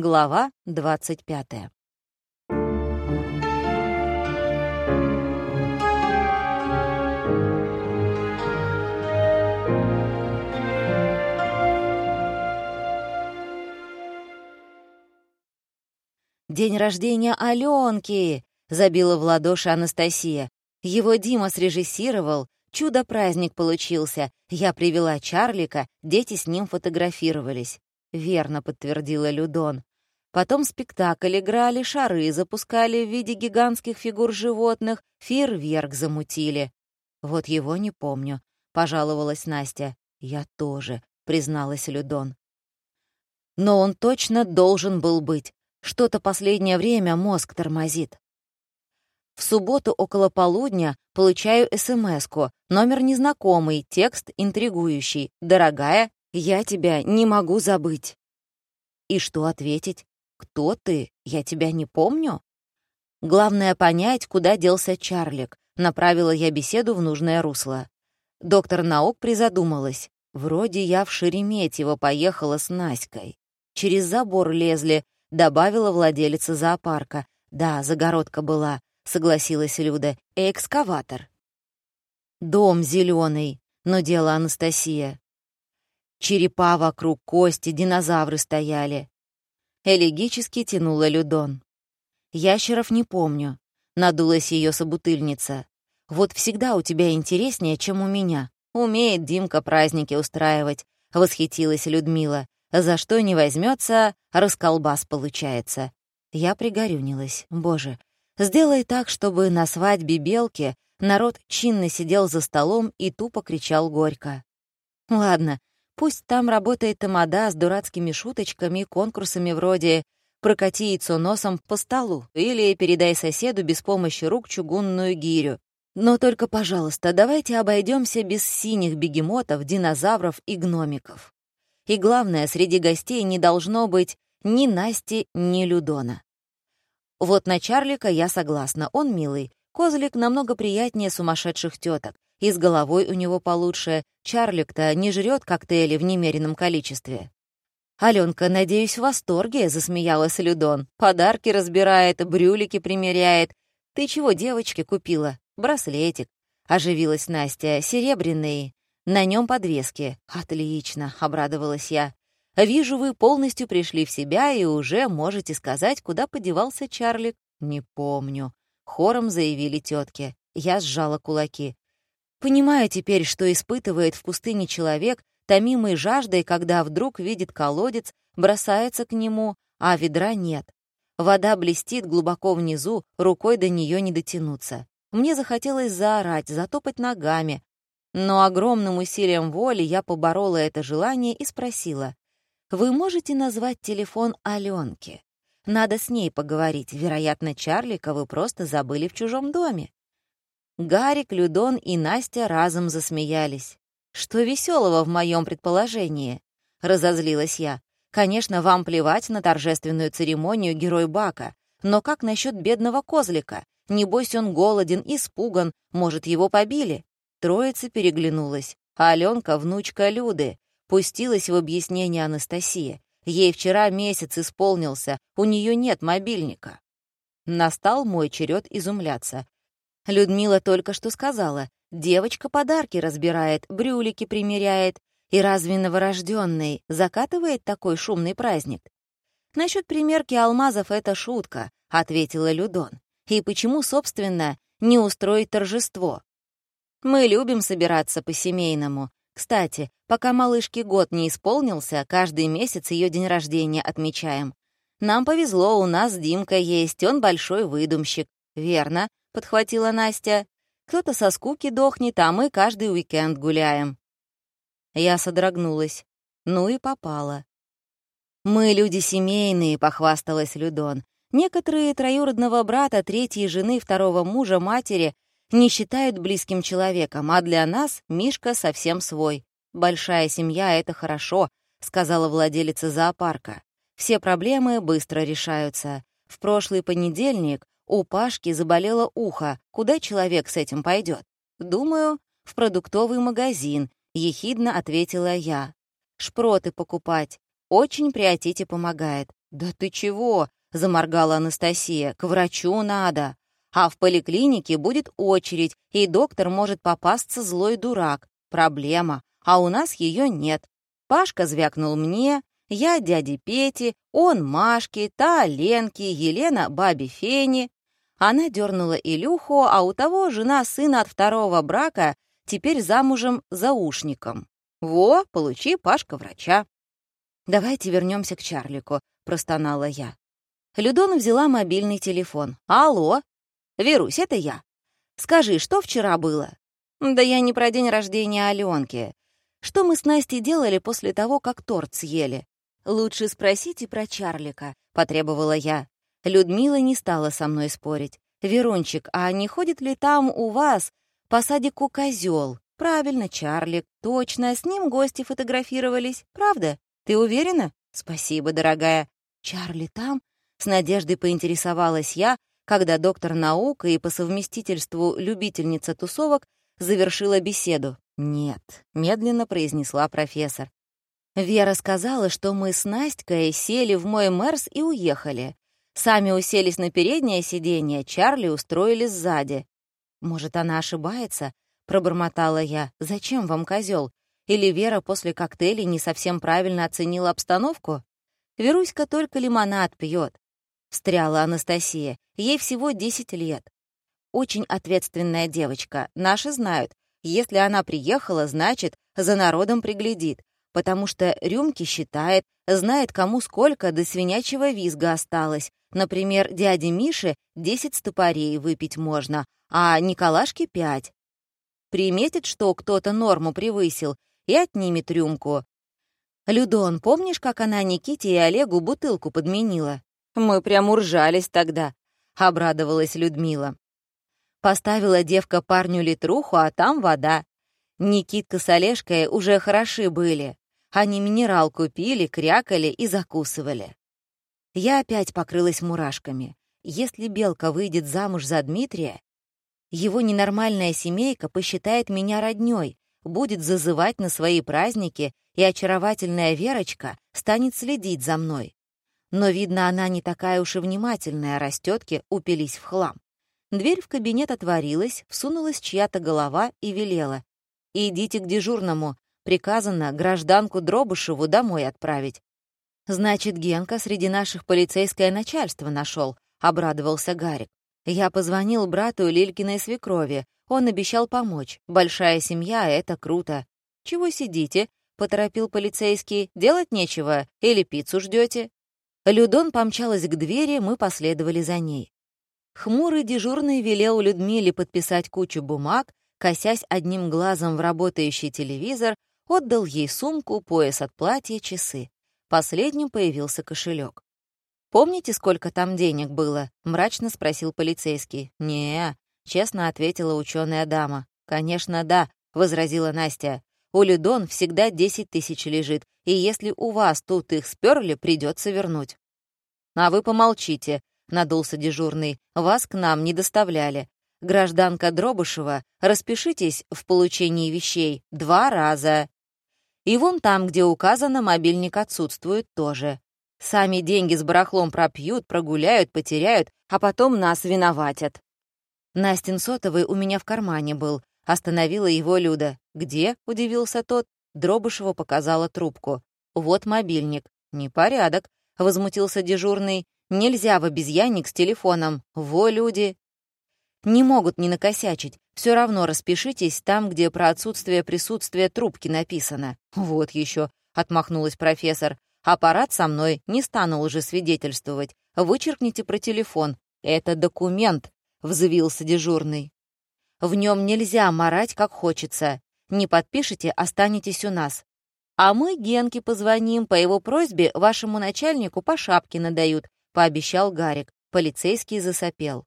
Глава 25. «День рождения Аленки!» — забила в ладоши Анастасия. «Его Дима срежиссировал, чудо-праздник получился. Я привела Чарлика, дети с ним фотографировались». «Верно», — подтвердила Людон. Потом спектакль играли, шары запускали в виде гигантских фигур животных, фейерверк замутили. «Вот его не помню», — пожаловалась Настя. «Я тоже», — призналась Людон. «Но он точно должен был быть. Что-то последнее время мозг тормозит. В субботу около полудня получаю СМС-ку, номер незнакомый, текст интригующий. «Дорогая, я тебя не могу забыть». И что ответить? «Кто ты? Я тебя не помню?» Главное понять, куда делся Чарлик. Направила я беседу в нужное русло. Доктор наук призадумалась. Вроде я в Шереметьево поехала с Наськой. Через забор лезли, добавила владелица зоопарка. «Да, загородка была», — согласилась Люда, — «и экскаватор». «Дом зеленый, но дело Анастасия. Черепа вокруг, кости, динозавры стояли». Элегически тянула Людон. «Ящеров не помню», — надулась ее собутыльница. «Вот всегда у тебя интереснее, чем у меня. Умеет Димка праздники устраивать», — восхитилась Людмила. За что не возьмется, расколбас получается. Я пригорюнилась. Боже, сделай так, чтобы на свадьбе Белки народ чинно сидел за столом и тупо кричал горько. Ладно, пусть там работает тамада с дурацкими шуточками и конкурсами вроде «прокати яйцо носом по столу» или «передай соседу без помощи рук чугунную гирю». Но только, пожалуйста, давайте обойдемся без синих бегемотов, динозавров и гномиков. И главное, среди гостей не должно быть ни Насти, ни Людона. Вот на Чарлика я согласна, он милый. Козлик намного приятнее сумасшедших теток. И с головой у него получше. Чарлик-то не жрет коктейли в немеренном количестве. «Аленка, надеюсь, в восторге», — засмеялась Людон. «Подарки разбирает, брюлики примеряет. Ты чего девочке купила? Браслетик». Оживилась Настя. «Серебряный. На нем подвески. Отлично, обрадовалась я. Вижу, вы полностью пришли в себя и уже можете сказать, куда подевался Чарлик. Не помню. Хором заявили тетки. Я сжала кулаки. Понимаю теперь, что испытывает в пустыне человек, томимый жаждой, когда вдруг видит колодец, бросается к нему, а ведра нет. Вода блестит глубоко внизу, рукой до нее не дотянуться. Мне захотелось заорать, затопать ногами, но огромным усилием воли я поборола это желание и спросила, «Вы можете назвать телефон Аленки? Надо с ней поговорить. Вероятно, Чарлика вы просто забыли в чужом доме». Гарик, Людон и Настя разом засмеялись. «Что веселого в моем предположении?» — разозлилась я. «Конечно, вам плевать на торжественную церемонию Герой Бака, но как насчет бедного козлика? Небось, он голоден, испуган, может, его побили?» Троица переглянулась, а Аленка, внучка Люды, пустилась в объяснение Анастасии. Ей вчера месяц исполнился, у нее нет мобильника. Настал мой черед изумляться. Людмила только что сказала, девочка подарки разбирает, брюлики примеряет, и разве новорожденный закатывает такой шумный праздник? Насчет примерки алмазов это шутка, ответила Людон. И почему, собственно, не устроить торжество? Мы любим собираться по-семейному. Кстати, пока малышке год не исполнился, каждый месяц ее день рождения отмечаем. Нам повезло, у нас Димка есть, он большой выдумщик. Верно, подхватила Настя. Кто-то со скуки дохнет, а мы каждый уикенд гуляем. Я содрогнулась. Ну и попала. «Мы люди семейные», — похвасталась Людон. «Некоторые троюродного брата, третьей жены, второго мужа, матери не считают близким человеком, а для нас Мишка совсем свой. Большая семья — это хорошо, сказала владелица зоопарка. Все проблемы быстро решаются. В прошлый понедельник у Пашки заболело ухо. Куда человек с этим пойдет? Думаю, в продуктовый магазин, ехидно ответила я. Шпроты покупать. Очень при отите помогает. «Да ты чего?» — заморгала Анастасия. «К врачу надо. А в поликлинике будет очередь, и доктор может попасться злой дурак. Проблема. А у нас ее нет. Пашка звякнул мне, я дяде Пети, он Машке, та Ленке, Елена бабе Фене. Она дернула Илюху, а у того жена сына от второго брака теперь замужем за ушником. Во, получи Пашка врача. «Давайте вернемся к Чарлику», — простонала я. Людон взяла мобильный телефон. «Алло? Верусь, это я. Скажи, что вчера было?» «Да я не про день рождения Аленки. Что мы с Настей делали после того, как торт съели?» «Лучше спросите про Чарлика», — потребовала я. Людмила не стала со мной спорить. «Верунчик, а не ходит ли там у вас по садику козел? Правильно, Чарлик, точно, с ним гости фотографировались, правда? Ты уверена? Спасибо, дорогая. Чарли там? С надеждой поинтересовалась я, когда доктор наук и по совместительству любительница тусовок завершила беседу. «Нет», — медленно произнесла профессор. Вера сказала, что мы с Настькой сели в мой Мерс и уехали. Сами уселись на переднее сиденье, Чарли устроили сзади. «Может, она ошибается?» — пробормотала я. «Зачем вам козел? Или Вера после коктейлей не совсем правильно оценила обстановку? Веруська только лимонад пьет. Встряла Анастасия. Ей всего 10 лет. Очень ответственная девочка. Наши знают. Если она приехала, значит, за народом приглядит. Потому что рюмки считает, знает, кому сколько до свинячьего визга осталось. Например, дяде Мише 10 стопорей выпить можно, а Николашке 5. Приметит, что кто-то норму превысил, и отнимет рюмку. «Людон, помнишь, как она Никите и Олегу бутылку подменила?» «Мы прям уржались тогда», — обрадовалась Людмила. Поставила девка парню литруху, а там вода. Никитка с Олежкой уже хороши были. Они минералку пили, крякали и закусывали. Я опять покрылась мурашками. Если Белка выйдет замуж за Дмитрия, его ненормальная семейка посчитает меня роднёй, будет зазывать на свои праздники, и очаровательная Верочка станет следить за мной. Но, видно, она не такая уж и внимательная, раз тетки упились в хлам. Дверь в кабинет отворилась, всунулась чья-то голова и велела. «Идите к дежурному. Приказано гражданку Дробышеву домой отправить». «Значит, Генка среди наших полицейское начальство нашел», — обрадовался Гарик. «Я позвонил брату Лилькиной свекрови. Он обещал помочь. Большая семья — это круто. Чего сидите? поторопил полицейский. Делать нечего? Или пиццу ждете? Людон помчалась к двери, мы последовали за ней. Хмурый дежурный велел Людмиле подписать кучу бумаг, косясь одним глазом в работающий телевизор, отдал ей сумку, пояс от платья, часы. Последним появился кошелек. «Помните, сколько там денег было?» — мрачно спросил полицейский. не честно ответила ученая дама. «Конечно, да», — возразила Настя. «У Людон всегда 10 тысяч лежит, и если у вас тут их сперли, придется вернуть». «А вы помолчите», — надулся дежурный. «Вас к нам не доставляли. Гражданка Дробышева, распишитесь в получении вещей два раза. И вон там, где указано, мобильник отсутствует тоже. Сами деньги с барахлом пропьют, прогуляют, потеряют, а потом нас виноватят. Настин сотовый у меня в кармане был. Остановила его Люда. «Где?» — удивился тот. Дробышева показала трубку. «Вот мобильник». «Непорядок», — возмутился дежурный. «Нельзя в обезьянник с телефоном. Во, люди!» «Не могут не накосячить. Все равно распишитесь там, где про отсутствие присутствия трубки написано». «Вот еще», — отмахнулась профессор. «Аппарат со мной, не стану уже свидетельствовать. Вычеркните про телефон. Это документ, — взвился дежурный. «В нем нельзя марать, как хочется. Не подпишите, останетесь у нас. А мы Генке позвоним, по его просьбе вашему начальнику по шапке надают», — пообещал Гарик. Полицейский засопел.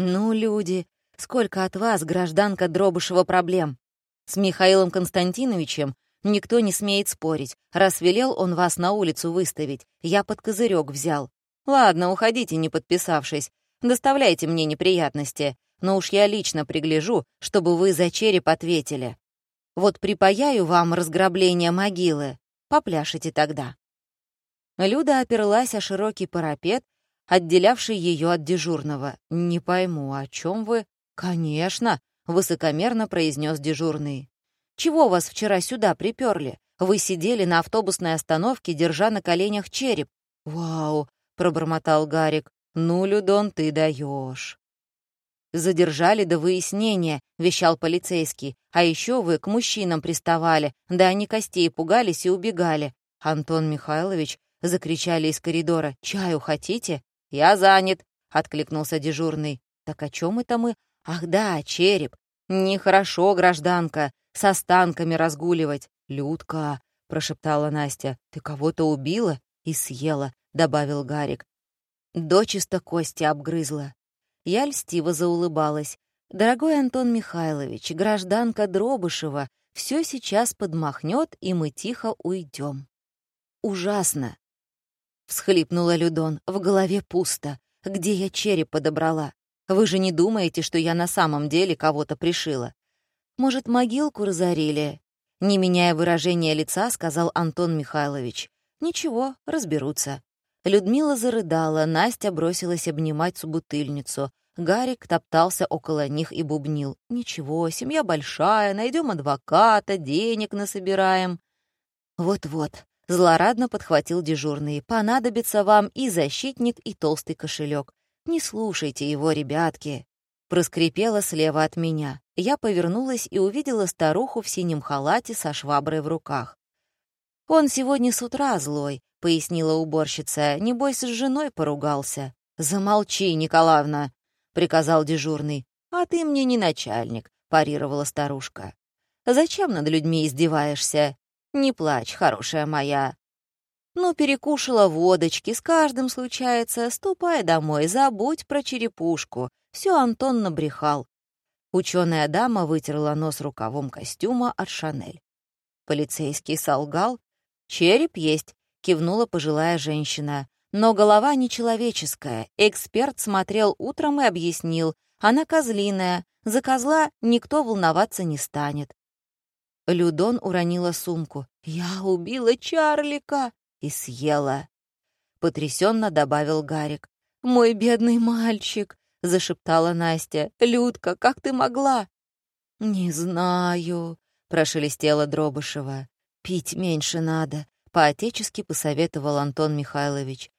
«Ну, люди, сколько от вас, гражданка Дробышева, проблем? С Михаилом Константиновичем никто не смеет спорить. Раз велел он вас на улицу выставить, я под козырек взял. Ладно, уходите, не подписавшись. Доставляйте мне неприятности, но уж я лично пригляжу, чтобы вы за череп ответили. Вот припаяю вам разграбление могилы, попляшите тогда». Люда оперлась о широкий парапет, отделявший ее от дежурного. «Не пойму, о чем вы?» «Конечно», — высокомерно произнес дежурный. «Чего вас вчера сюда приперли? Вы сидели на автобусной остановке, держа на коленях череп». «Вау», — пробормотал Гарик. «Ну, Людон, ты даешь. «Задержали до выяснения», — вещал полицейский. «А еще вы к мужчинам приставали, да они костей пугались и убегали». Антон Михайлович закричали из коридора. «Чаю хотите?» «Я занят», — откликнулся дежурный. «Так о чем это мы?» «Ах да, череп. Нехорошо, гражданка, с останками разгуливать». «Людка», — прошептала Настя, — «ты кого-то убила и съела», — добавил Гарик. Дочисто кости обгрызла. Я льстиво заулыбалась. «Дорогой Антон Михайлович, гражданка Дробышева, все сейчас подмахнет, и мы тихо уйдем». «Ужасно!» — всхлипнула Людон. «В голове пусто. Где я череп подобрала? Вы же не думаете, что я на самом деле кого-то пришила? Может, могилку разорили?» Не меняя выражения лица, сказал Антон Михайлович. «Ничего, разберутся». Людмила зарыдала, Настя бросилась обнимать собутыльницу. Гарик топтался около них и бубнил. «Ничего, семья большая, найдем адвоката, денег насобираем». «Вот-вот», — злорадно подхватил дежурный, «понадобится вам и защитник, и толстый кошелек. Не слушайте его, ребятки». Проскрипела слева от меня. Я повернулась и увидела старуху в синем халате со шваброй в руках. «Он сегодня с утра злой», — пояснила уборщица. «Небось, с женой поругался». «Замолчи, Николаевна», — приказал дежурный. «А ты мне не начальник», — парировала старушка. «Зачем над людьми издеваешься? Не плачь, хорошая моя. Ну, перекушала водочки, с каждым случается. Ступай домой, забудь про черепушку. Все Антон набрехал». Ученая дама вытерла нос рукавом костюма от Шанель. Полицейский солгал, «Череп есть», — кивнула пожилая женщина. Но голова нечеловеческая. Эксперт смотрел утром и объяснил. Она козлиная. За козла никто волноваться не станет. Людон уронила сумку. «Я убила Чарлика!» и съела. Потрясенно добавил Гарик. «Мой бедный мальчик!» — зашептала Настя. «Людка, как ты могла?» «Не знаю», — прошелестела Дробышева. «Пить меньше надо», — поотечески посоветовал Антон Михайлович.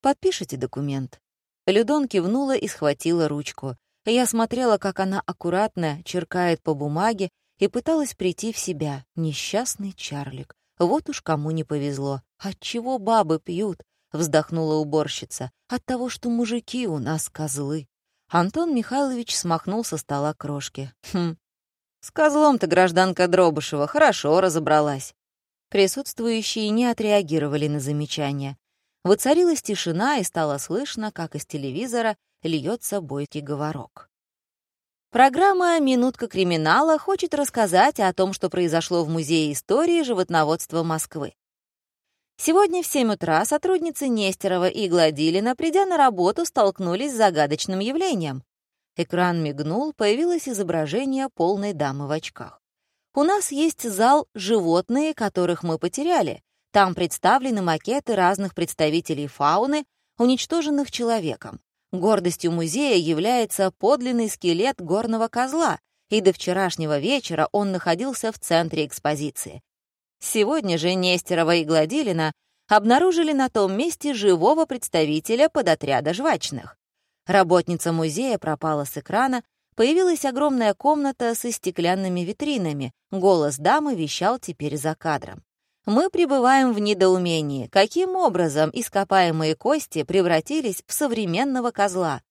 «Подпишите документ». Людон кивнула и схватила ручку. Я смотрела, как она аккуратно черкает по бумаге и пыталась прийти в себя. Несчастный Чарлик. Вот уж кому не повезло. Отчего бабы пьют? Вздохнула уборщица. От того, что мужики у нас козлы. Антон Михайлович смахнул со стола крошки. Хм. С козлом-то гражданка Дробышева хорошо разобралась. Присутствующие не отреагировали на замечание. Воцарилась тишина, и стало слышно, как из телевизора льется бойкий говорок. Программа «Минутка криминала» хочет рассказать о том, что произошло в Музее истории животноводства Москвы. Сегодня в 7 утра сотрудницы Нестерова и Гладилина, придя на работу, столкнулись с загадочным явлением. Экран мигнул, появилось изображение полной дамы в очках. У нас есть зал «Животные, которых мы потеряли». Там представлены макеты разных представителей фауны, уничтоженных человеком. Гордостью музея является подлинный скелет горного козла, и до вчерашнего вечера он находился в центре экспозиции. Сегодня же Нестерова и Гладилина обнаружили на том месте живого представителя подотряда жвачных. Работница музея пропала с экрана, Появилась огромная комната со стеклянными витринами. Голос дамы вещал теперь за кадром. Мы пребываем в недоумении, каким образом ископаемые кости превратились в современного козла.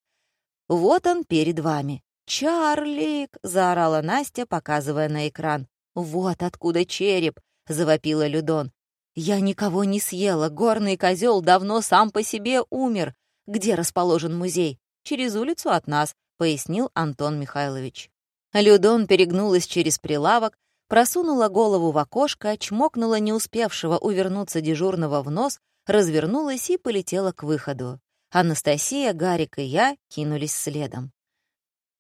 Вот он перед вами. «Чарлик!» — заорала Настя, показывая на экран. «Вот откуда череп!» — завопила Людон. «Я никого не съела, горный козел давно сам по себе умер. Где расположен музей? Через улицу от нас, — пояснил Антон Михайлович. Людон перегнулась через прилавок, просунула голову в окошко, чмокнула не успевшего увернуться дежурного в нос, развернулась и полетела к выходу. Анастасия, Гарик и я кинулись следом.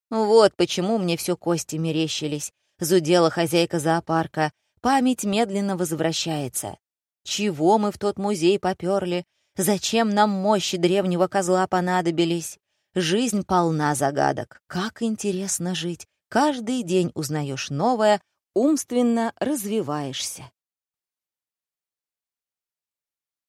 «Вот почему мне все кости мерещились», — зудела хозяйка зоопарка. «Память медленно возвращается». Чего мы в тот музей поперли? Зачем нам мощи древнего козла понадобились? Жизнь полна загадок. Как интересно жить. Каждый день узнаешь новое, умственно развиваешься.